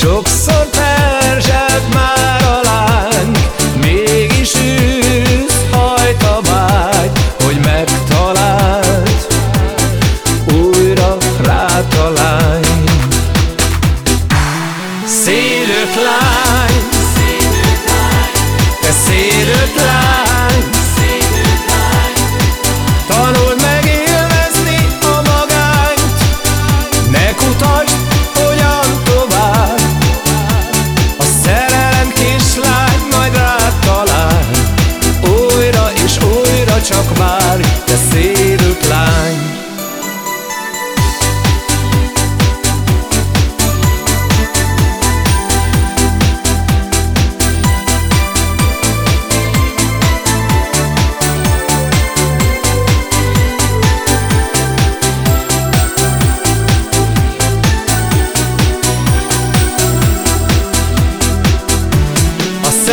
Sokszor fel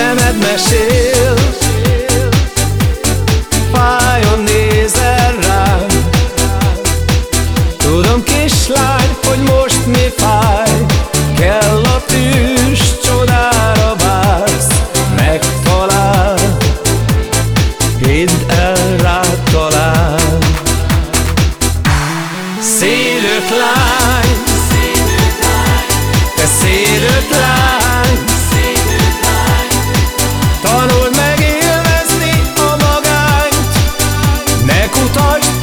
szemed mesél. Fájon nézel rám. Tudom kislány, hogy most mi fáj. Kell a tűz, csodára vársz. Megtalál. Hidd el, rád talál. Szélőt lány. Szélőt lány Te szélőt lány. kurtar.